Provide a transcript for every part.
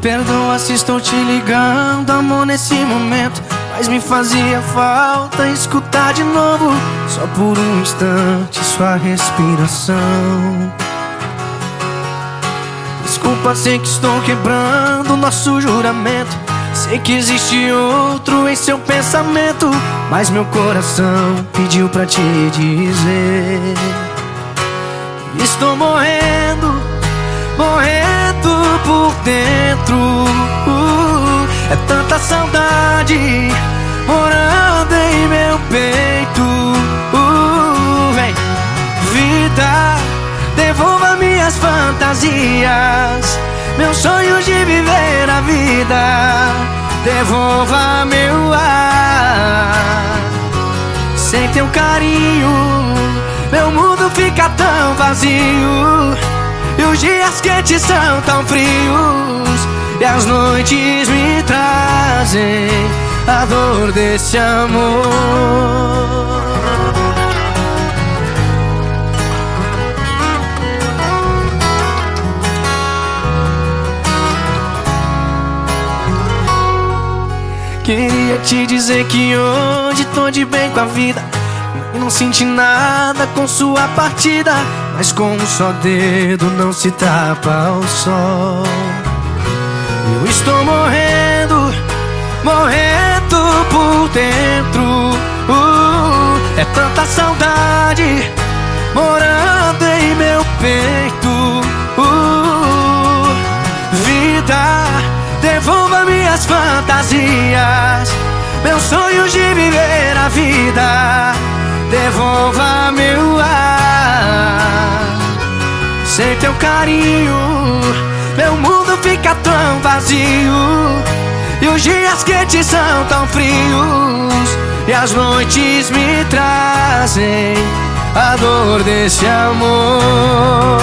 Perdoa se estou te ligando, amor, nesse momento Mas me fazia falta escutar de novo Só por um instante sua respiração. Desculpa, sei que estou quebrando nosso juramento Sei que existe outro em seu pensamento Mas meu coração pediu pra te dizer. Estou morrendo, morrendo por dentro. É tanta saudade morando em meu peito. Vem, vida, devolva minhas fantasias. Meus sonhos de viver a vida Devolva meu ar. Sem teu carinho Meu mundo fica tão vazio. E os dias quentes são tão frios. E as noites me trazem A dor desse amor Queria te dizer que hoje tô de bem com a vida. E não senti nada com sua partida Mas com um só dedo não se tapa o sol. Eu estou morrendo, morrendo por dentro. Uh, É tanta saudade morando em meu peito. Uh, Vida, minhas fantasias. Meus sonhos de viver a vida. Devolva meu ar. Sem teu carinho Meu mundo fica tão vazio. E os dias quentes são tão frios. E as noites me trazem A dor desse amor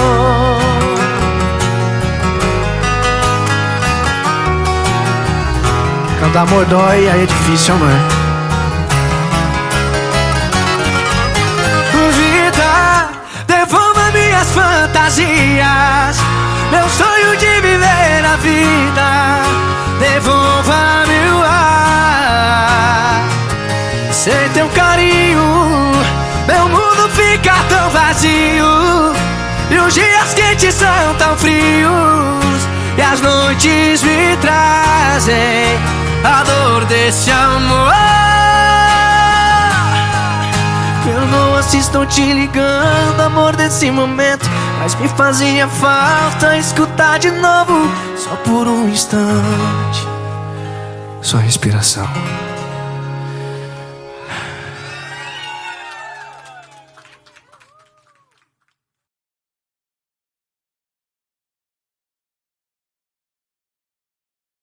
amor dói, aí é difícil amar. Vida, devolva minhas fantasias. Meu sonho de viver a vida Devolva meu ar. Sem teu carinho Meu mundo fica tão vazio. E os dias quentes são tão frios noites me trazem A dor desse amor. Perdoa se estou te ligando, amor, desse momento. Mas me fazia falta escutar de novo. Só por um instante. Sua respiração